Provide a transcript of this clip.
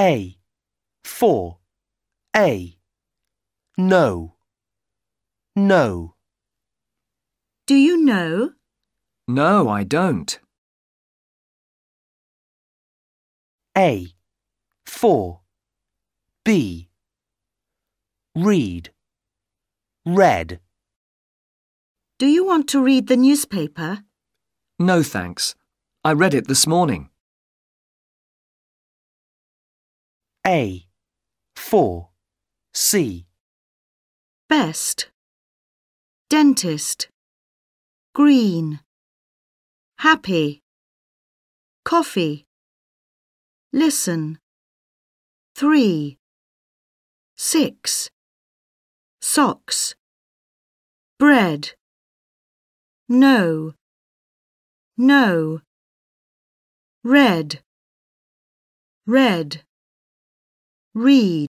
A. 4. A. No. No. Do you know? No, I don't. A. 4. B. Read. Read. Do you want to read the newspaper? No, thanks. I read it this morning. A. 4. C. Best. Dentist. Green. Happy. Coffee. Listen. Three. Six. Socks. Bread. No. No. Red. Red. Read.